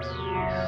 Música